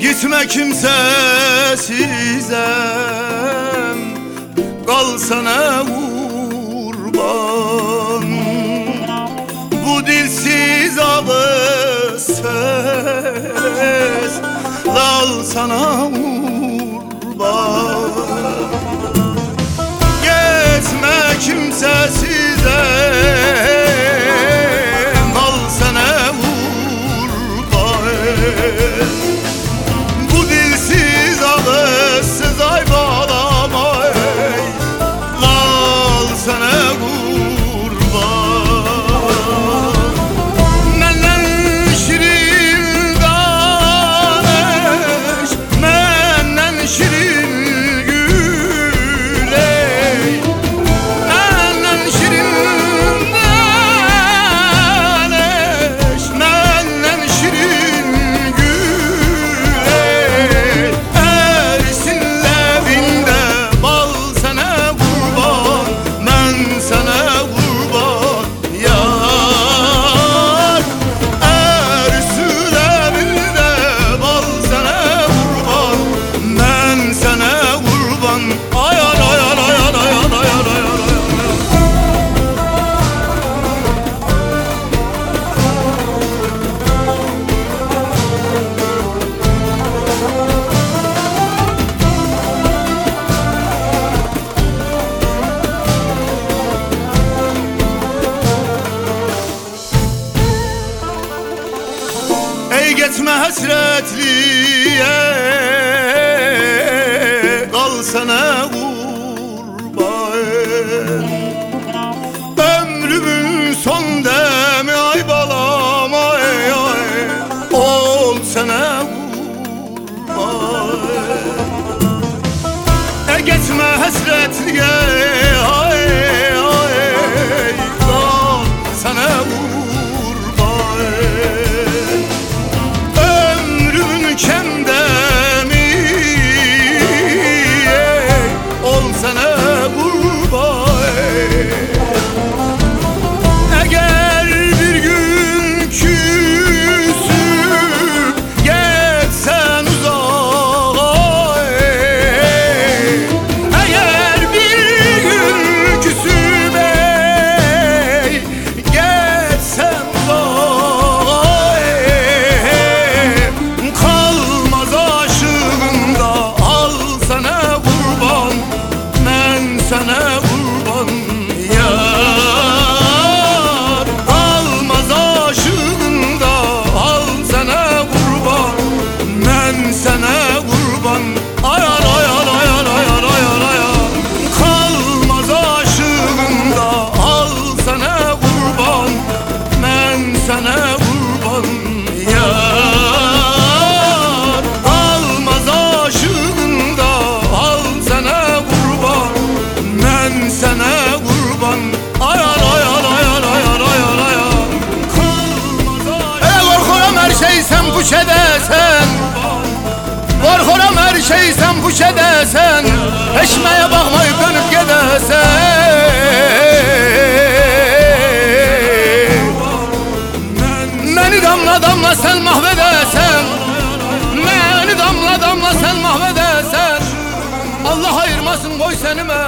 Gitme kimsesizem Kal sana kurban. Bu dilsiz ağız Kal sana kurban hasretliye Kal sana kurban Ömrümün son demi ay balam ay ay Ol sana kurban E geçme hasretliye sana bu şedesen Var horam her şey sen bu şedesen Eşmeye bakmayı dönüp gedesen. Beni damla damla sen mahvedesen. Beni damla damla sen mahvedesen. Allah ayırmasın koy seni me